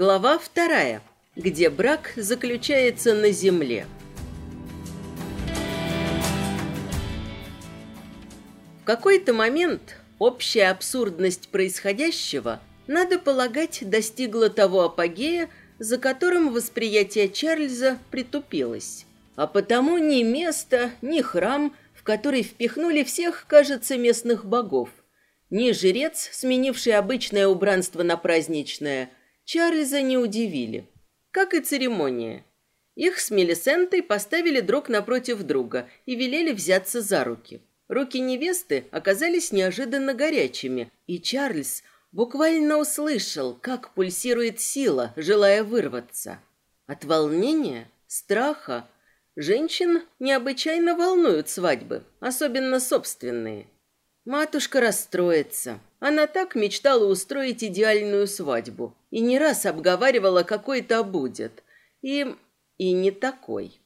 Глава вторая, где брак заключается на земле. В какой-то момент общая абсурдность происходящего, надо полагать, достигла того апогея, за которым восприятие Чарльза притупилось. А потому ни место, ни храм, в который впихнули всех, кажется, местных богов, ни жрец, сменивший обычное убранство на праздничное – Чарльза не удивили, как и церемония. Их с Мелисентой поставили друг напротив друга и велели взяться за руки. Руки невесты оказались неожиданно горячими, и Чарльз буквально услышал, как пульсирует сила, желая вырваться. От волнения, страха женщин необычайно волнуют свадьбы, особенно собственные. Матушка расстроится. Она так мечтала устроить идеальную свадьбу и не раз обговаривала, какой то будет. И... и не такой.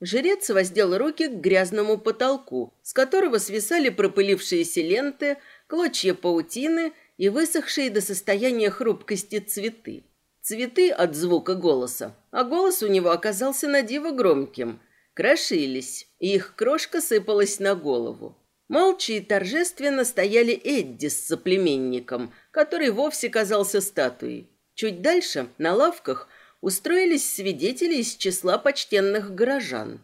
Жрец воздел руки к грязному потолку, с которого свисали пропылившиеся ленты, клочья паутины и высохшие до состояния хрупкости цветы. Цветы от звука голоса, а голос у него оказался на диво громким. Крошились, и их крошка сыпалась на голову. Молча и торжественно стояли Эдди с соплеменником, который вовсе казался статуей. Чуть дальше, на лавках, устроились свидетели из числа почтенных горожан.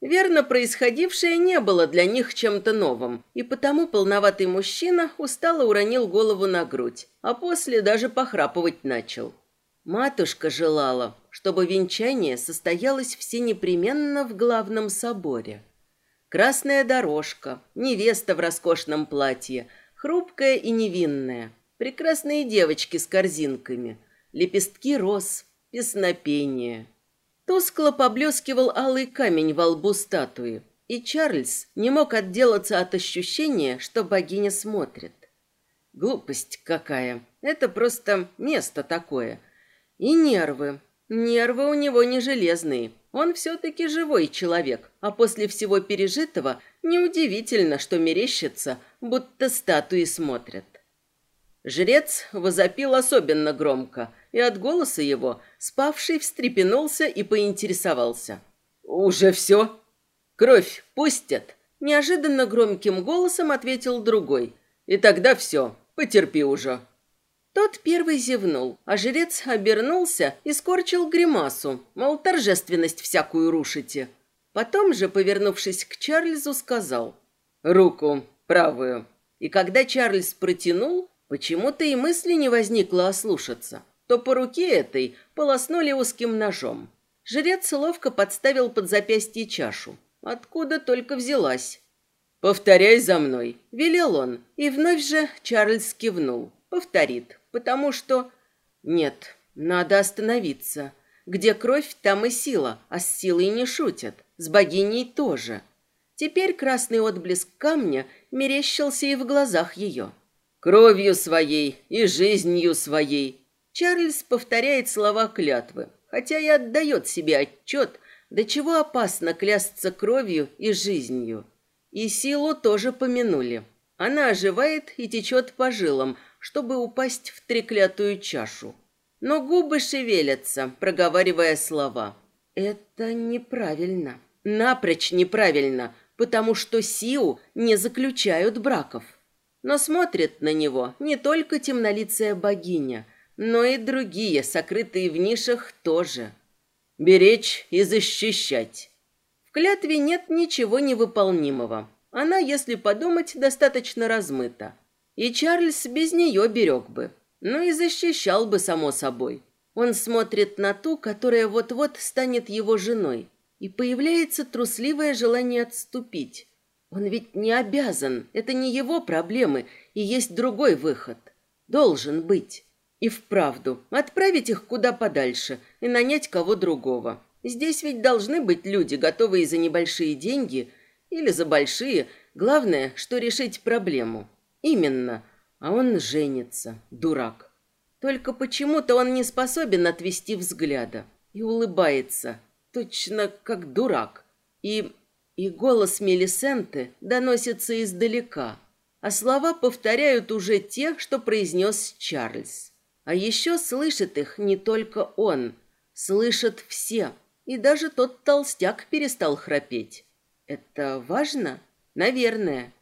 Верно, происходившее не было для них чем-то новым, и потому полноватый мужчина устало уронил голову на грудь, а после даже похрапывать начал. Матушка желала, чтобы венчание состоялось все непременно в главном соборе. Красная дорожка, невеста в роскошном платье, хрупкая и невинная, прекрасные девочки с корзинками, лепестки роз, песнопение. Тускло поблескивал алый камень во лбу статуи, и Чарльз не мог отделаться от ощущения, что богиня смотрит. Глупость какая. Это просто место такое. И нервы. Нервы у него не железные. Он все-таки живой человек, а после всего пережитого неудивительно, что мерещится, будто статуи смотрят. Жрец возопил особенно громко, и от голоса его спавший встрепенулся и поинтересовался. «Уже все? Кровь пустят?» Неожиданно громким голосом ответил другой. «И тогда все, потерпи уже». Тот первый зевнул, а жрец обернулся и скорчил гримасу, мол, торжественность всякую рушите. Потом же, повернувшись к Чарльзу, сказал «Руку правую». И когда Чарльз протянул, почему-то и мысли не возникло ослушаться, то по руке этой полоснули узким ножом. Жрец ловко подставил под запястье чашу. Откуда только взялась. «Повторяй за мной», — велел он, и вновь же Чарльз кивнул. «Повторит» потому что... Нет, надо остановиться. Где кровь, там и сила, а с силой не шутят. С богиней тоже. Теперь красный отблеск камня мерещился и в глазах ее. «Кровью своей и жизнью своей». Чарльз повторяет слова клятвы, хотя и отдает себе отчет, до чего опасно клясться кровью и жизнью. И силу тоже помянули. Она оживает и течет по жилам, чтобы упасть в треклятую чашу. Но губы шевелятся, проговаривая слова. Это неправильно. Напрочь неправильно, потому что Сиу не заключают браков. Но смотрит на него не только темнолицая богиня, но и другие, сокрытые в нишах, тоже. Беречь и защищать. В клятве нет ничего невыполнимого. Она, если подумать, достаточно размыта. И Чарльз без нее берег бы. Ну и защищал бы, само собой. Он смотрит на ту, которая вот-вот станет его женой. И появляется трусливое желание отступить. Он ведь не обязан, это не его проблемы, и есть другой выход. Должен быть. И вправду, отправить их куда подальше и нанять кого другого. Здесь ведь должны быть люди, готовые за небольшие деньги или за большие, главное, что решить проблему. Именно. А он женится, дурак. Только почему-то он не способен отвести взгляда и улыбается, точно как дурак. И и голос Мелисенты доносится издалека, а слова повторяют уже те, что произнес Чарльз. А еще слышит их не только он, слышат все, и даже тот толстяк перестал храпеть. Это важно? Наверное.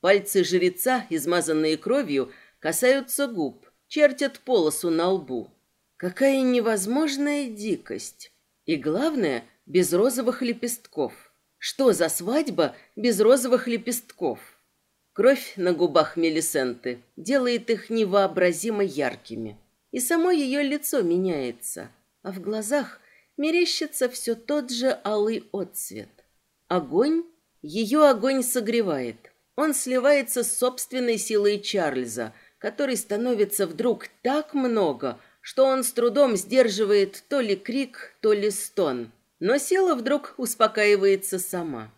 Пальцы жреца, измазанные кровью, касаются губ, чертят полосу на лбу. Какая невозможная дикость. И главное, без розовых лепестков. Что за свадьба без розовых лепестков? Кровь на губах Мелисенты делает их невообразимо яркими. И само ее лицо меняется, а в глазах мерещится все тот же алый отцвет. Огонь? Ее огонь согревает. Он сливается с собственной силой Чарльза, который становится вдруг так много, что он с трудом сдерживает то ли крик, то ли стон. Но сила вдруг успокаивается сама.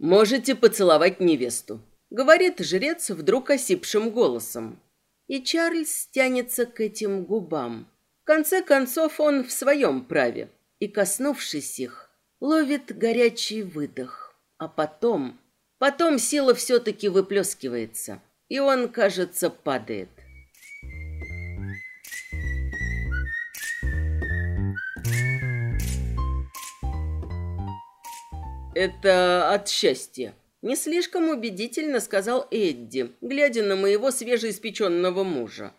«Можете поцеловать невесту», — говорит жрец вдруг осипшим голосом. И Чарльз тянется к этим губам. В конце концов, он в своем праве. И, коснувшись их, ловит горячий выдох. А потом Потом сила все-таки выплескивается, и он, кажется, падает. «Это от счастья», — не слишком убедительно сказал Эдди, глядя на моего свежеиспеченного мужа.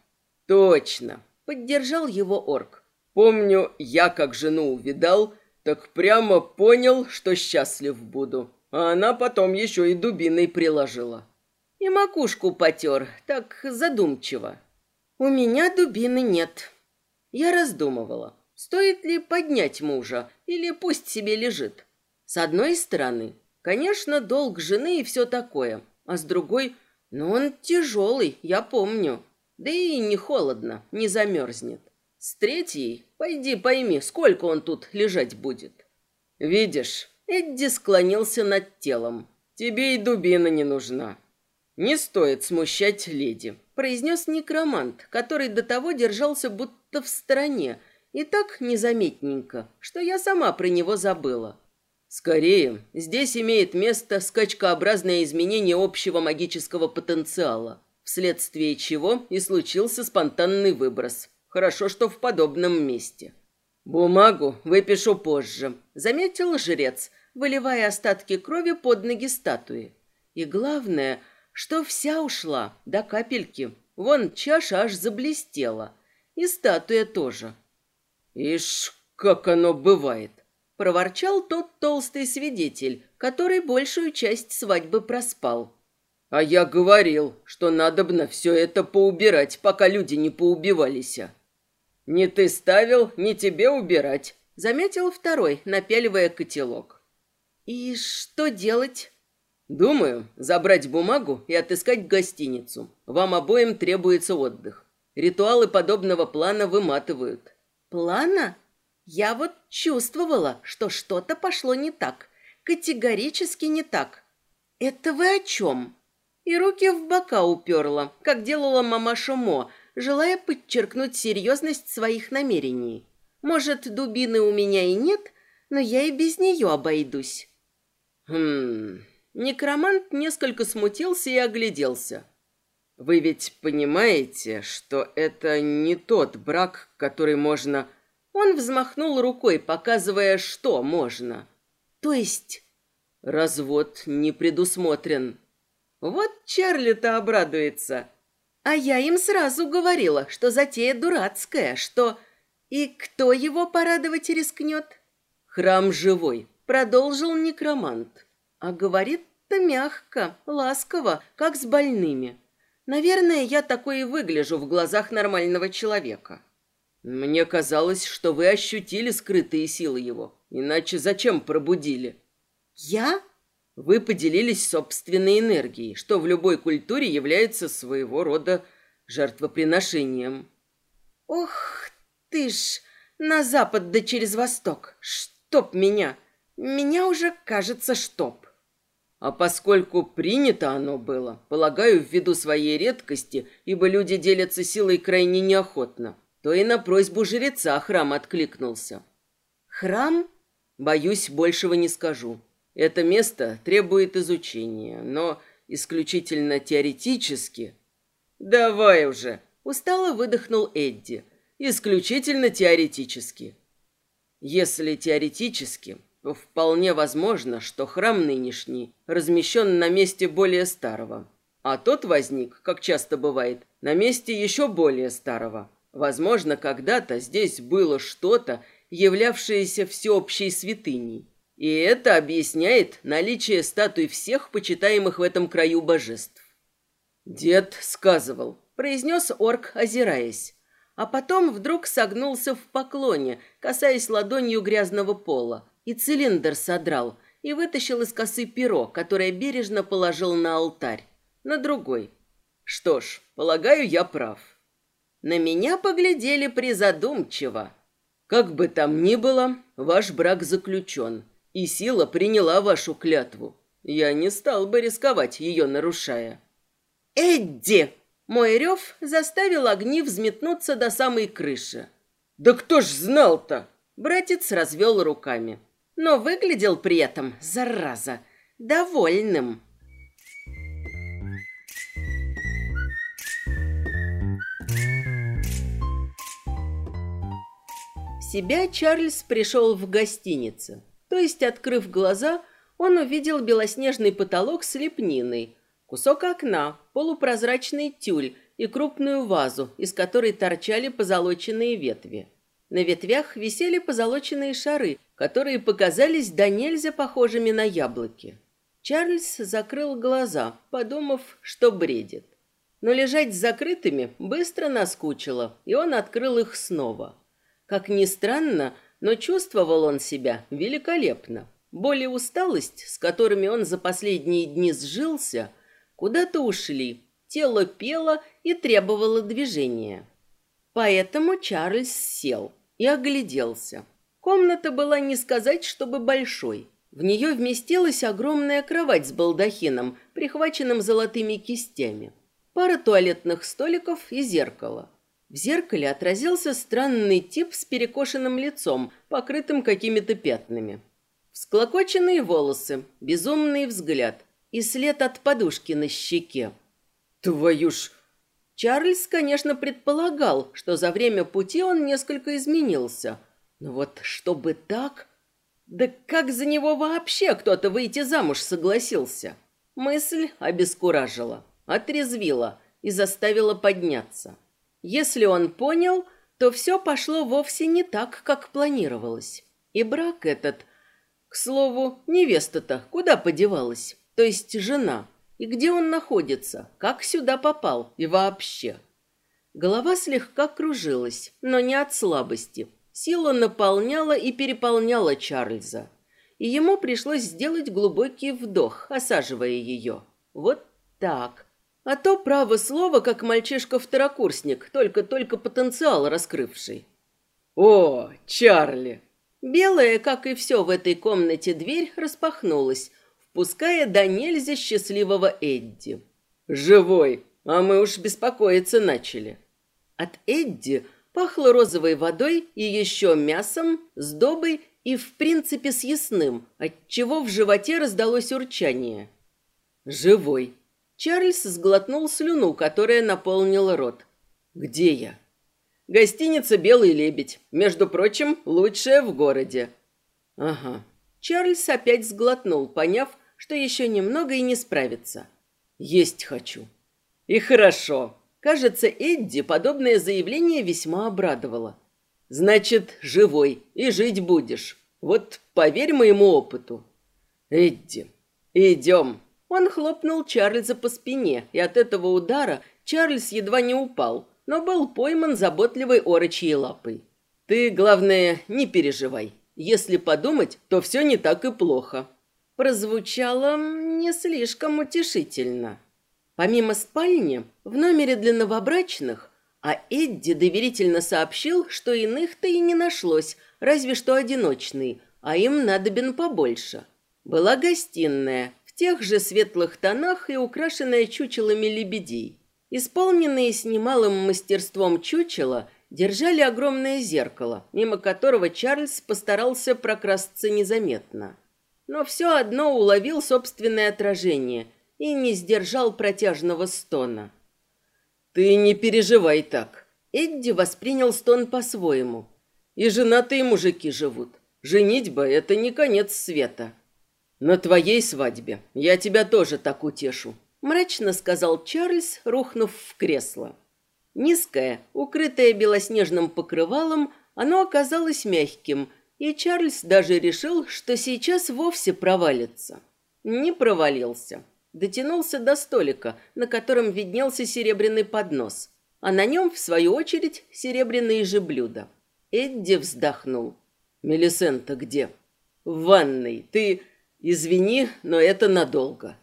«Точно», — поддержал его орк. «Помню, я как жену увидал, так прямо понял, что счастлив буду. А она потом еще и дубиной приложила. И макушку потер, так задумчиво. У меня дубины нет. Я раздумывала, стоит ли поднять мужа или пусть себе лежит. С одной стороны, конечно, долг жены и все такое, а с другой, ну он тяжелый, я помню. Да и не холодно, не замерзнет. С третьей, пойди пойми, сколько он тут лежать будет. Видишь, Эдди склонился над телом. «Тебе и дубина не нужна». «Не стоит смущать леди», — произнес некромант, который до того держался будто в стороне, и так незаметненько, что я сама про него забыла. Скорее, здесь имеет место скачкообразное изменение общего магического потенциала, вследствие чего и случился спонтанный выброс. Хорошо, что в подобном месте. Бумагу выпишу позже, заметил жрец, выливая остатки крови под ноги статуи. И главное, что вся ушла до капельки. Вон чаша аж заблестела. И статуя тоже. «Ишь, как оно бывает!» — проворчал тот толстый свидетель, который большую часть свадьбы проспал. «А я говорил, что надобно все это поубирать, пока люди не поубивались. «Не ты ставил, не тебе убирать», — заметил второй, напяливая котелок. И что делать? Думаю, забрать бумагу и отыскать гостиницу. Вам обоим требуется отдых. Ритуалы подобного плана выматывают. Плана? Я вот чувствовала, что что-то пошло не так. Категорически не так. Это вы о чем? И руки в бока уперла, как делала мамаша Мо, желая подчеркнуть серьезность своих намерений. Может, дубины у меня и нет, но я и без нее обойдусь. Хм. Некромант несколько смутился и огляделся. Вы ведь понимаете, что это не тот брак, который можно... Он взмахнул рукой, показывая, что можно. То есть... Развод не предусмотрен. Вот Чарли-то обрадуется. А я им сразу говорила, что затея дурацкая, что... И кто его порадовать рискнет? Храм живой, Продолжил некромант. А говорит-то мягко, ласково, как с больными. Наверное, я такой и выгляжу в глазах нормального человека. Мне казалось, что вы ощутили скрытые силы его. Иначе зачем пробудили? Я? Вы поделились собственной энергией, что в любой культуре является своего рода жертвоприношением. Ох ты ж, на запад да через восток. Чтоб меня! Меня уже, кажется, штоп. А поскольку принято оно было, полагаю, ввиду своей редкости, ибо люди делятся силой крайне неохотно, то и на просьбу жреца храм откликнулся. Храм? Боюсь, большего не скажу. Это место требует изучения, но исключительно теоретически. Давай уже, устало выдохнул Эдди. исключительно теоретически. Если теоретически, то вполне возможно, что храм нынешний размещен на месте более старого, а тот возник, как часто бывает, на месте еще более старого. Возможно, когда-то здесь было что-то, являвшееся всеобщей святыней. И это объясняет наличие статуй всех почитаемых в этом краю божеств. Дед сказывал, произнес орк, озираясь, а потом вдруг согнулся в поклоне, касаясь ладонью грязного пола, и цилиндр содрал, и вытащил из косы перо, которое бережно положил на алтарь, на другой. Что ж, полагаю, я прав. На меня поглядели призадумчиво. Как бы там ни было, ваш брак заключен, и сила приняла вашу клятву. Я не стал бы рисковать, ее нарушая. «Эдди!» Мой рев заставил огни взметнуться до самой крыши. «Да кто ж знал-то?» Братец развел руками. Но выглядел при этом, зараза, довольным. В себя Чарльз пришел в гостиницу. То есть, открыв глаза, он увидел белоснежный потолок с лепниной, кусок окна, полупрозрачный тюль и крупную вазу, из которой торчали позолоченные ветви. На ветвях висели позолоченные шары, которые показались до нельзя похожими на яблоки. Чарльз закрыл глаза, подумав, что бредит. Но лежать с закрытыми быстро наскучило, и он открыл их снова. Как ни странно, но чувствовал он себя великолепно. Боль и усталость, с которыми он за последние дни сжился, куда-то ушли. Тело пело и требовало движения. Поэтому Чарльз сел и огляделся. Комната была не сказать, чтобы большой. В нее вместилась огромная кровать с балдахином, прихваченным золотыми кистями, пара туалетных столиков и зеркало. В зеркале отразился странный тип с перекошенным лицом, покрытым какими-то пятнами. Всклокоченные волосы, безумный взгляд и след от подушки на щеке. «Твою ж...» Чарльз, конечно, предполагал, что за время пути он несколько изменился. Но вот чтобы так... Да как за него вообще кто-то выйти замуж согласился? Мысль обескуражила, отрезвила и заставила подняться. Если он понял, то все пошло вовсе не так, как планировалось. И брак этот... К слову, невеста-то куда подевалась? То есть жена. И где он находится? Как сюда попал? И вообще? Голова слегка кружилась, но не от слабости. Сила наполняла и переполняла Чарльза. И ему пришлось сделать глубокий вдох, осаживая ее. Вот так. А то право слово, как мальчишка-второкурсник, только-только потенциал раскрывший. «О, Чарли!» Белая, как и все в этой комнате, дверь распахнулась, впуская до нельзя счастливого Эдди. «Живой, а мы уж беспокоиться начали». От Эдди пахло розовой водой и еще мясом, сдобой и, в принципе, съестным, отчего в животе раздалось урчание. «Живой», Чарльз сглотнул слюну, которая наполнила рот. «Где я?» «Гостиница «Белый лебедь». Между прочим, лучшая в городе». «Ага». Чарльз опять сглотнул, поняв, что еще немного и не справится. «Есть хочу». «И хорошо». Кажется, Эдди подобное заявление весьма обрадовало. «Значит, живой и жить будешь. Вот поверь моему опыту». «Эдди, идем». Он хлопнул Чарльза по спине, и от этого удара Чарльз едва не упал, но был пойман заботливой орочьей лапой. «Ты, главное, не переживай. Если подумать, то все не так и плохо». Прозвучало не слишком утешительно. Помимо спальни, в номере для новобрачных, а Эдди доверительно сообщил, что иных-то и не нашлось, разве что одиночный, а им надобен побольше. Была гостиная, тех же светлых тонах и украшенная чучелами лебедей. Исполненные с немалым мастерством чучела держали огромное зеркало, мимо которого Чарльз постарался прокрасться незаметно. Но все одно уловил собственное отражение и не сдержал протяжного стона. «Ты не переживай так. Эдди воспринял стон по-своему. И женатые мужики живут. Женитьба — это не конец света. На твоей свадьбе я тебя тоже так утешу, мрачно сказал Чарльз, рухнув в кресло. Низкое, укрытое белоснежным покрывалом, оно оказалось мягким, и Чарльз даже решил, что сейчас вовсе провалится. Не провалился. Дотянулся до столика, на котором виднелся серебряный поднос, а на нем, в свою очередь, серебряные же блюда. Эдди вздохнул. «Мелисента где?» «В ванной. Ты извини, но это надолго».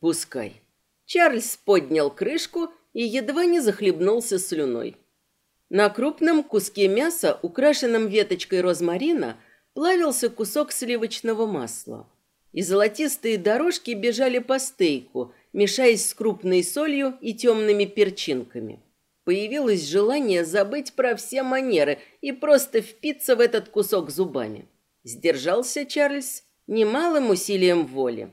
«Пускай». Чарльз поднял крышку и едва не захлебнулся слюной. На крупном куске мяса, украшенном веточкой розмарина, плавился кусок сливочного масла. И золотистые дорожки бежали по стейку, мешаясь с крупной солью и темными перчинками. Появилось желание забыть про все манеры и просто впиться в этот кусок зубами. Сдержался Чарльз немалым усилием воли.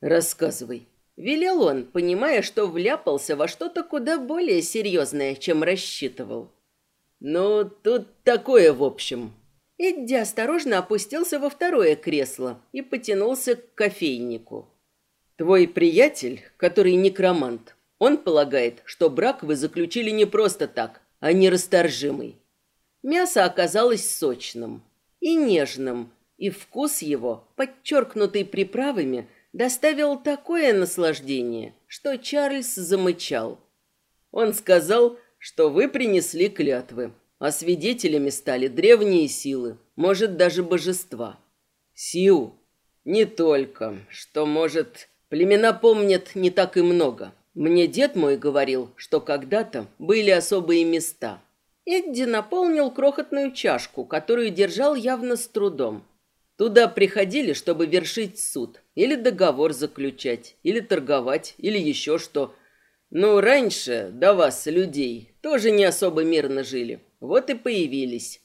«Рассказывай», — велел он, понимая, что вляпался во что-то куда более серьезное, чем рассчитывал. «Ну, тут такое в общем». Эдди осторожно опустился во второе кресло и потянулся к кофейнику. «Твой приятель, который некромант, он полагает, что брак вы заключили не просто так, а нерасторжимый. Мясо оказалось сочным и нежным, и вкус его, подчеркнутый приправами, доставил такое наслаждение, что Чарльз замычал. Он сказал, что вы принесли клятвы, а свидетелями стали древние силы, может, даже божества. Сиу. Не только, что, может, племена помнят не так и много. Мне дед мой говорил, что когда-то были особые места. Эдди наполнил крохотную чашку, которую держал явно с трудом. Туда приходили, чтобы вершить суд, или договор заключать, или торговать, или еще что. Но раньше, до вас, людей, тоже не особо мирно жили. Вот и появились.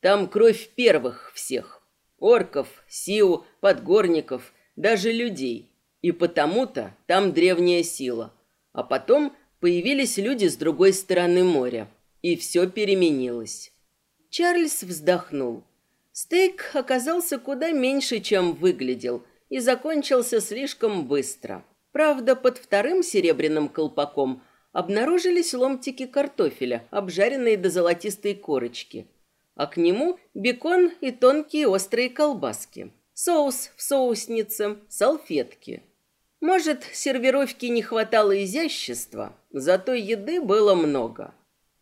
Там кровь первых всех. Орков, сиу, подгорников, даже людей. И потому-то там древняя сила. А потом появились люди с другой стороны моря, и все переменилось. Чарльз вздохнул. Стейк оказался куда меньше, чем выглядел, и закончился слишком быстро. Правда, под вторым серебряным колпаком обнаружились ломтики картофеля, обжаренные до золотистой корочки, а к нему бекон и тонкие острые колбаски, соус в соуснице, салфетки – может, сервировки не хватало изящества, зато еды было много.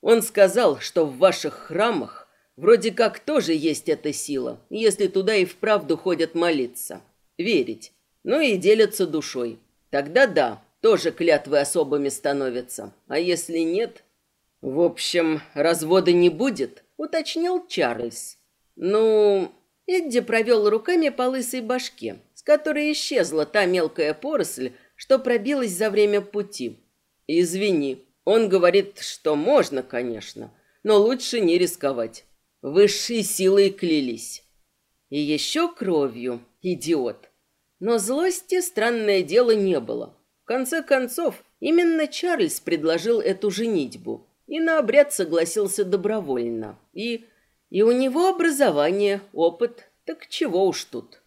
Он сказал, что в ваших храмах вроде как тоже есть эта сила, если туда и вправду ходят молиться, верить, ну и делятся душой. Тогда да, тоже клятвы особыми становятся, а если нет... В общем, развода не будет, уточнил Чарльз. Ну, Эдди провел руками по лысой башке, с которой исчезла та мелкая поросль, что пробилась за время пути. Извини, он говорит, что можно, конечно, но лучше не рисковать. Высшие силы клялись. И еще кровью, идиот. Но злости, странное дело, не было. В конце концов, именно Чарльз предложил эту женитьбу и на обряд согласился добровольно. И, и у него образование, опыт, так чего уж тут.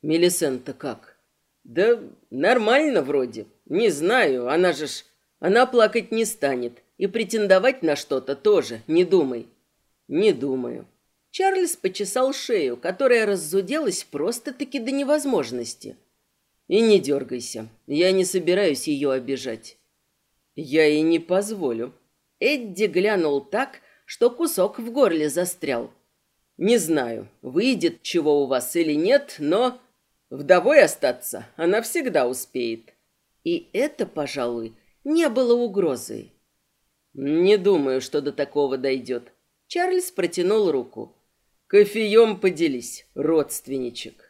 Мелисента как? Да нормально вроде. Не знаю, она же ж... Она плакать не станет. И претендовать на что-то тоже, не думай. Не думаю. Чарльз почесал шею, которая раззуделась просто-таки до невозможности. И не дергайся. Я не собираюсь ее обижать. Я и не позволю. Эдди глянул так, что кусок в горле застрял. Не знаю, выйдет чего у вас или нет, но Вдовой остаться она всегда успеет. И это, пожалуй, не было угрозой. Не думаю, что до такого дойдет. Чарльз протянул руку. Кофеем поделись, родственничек.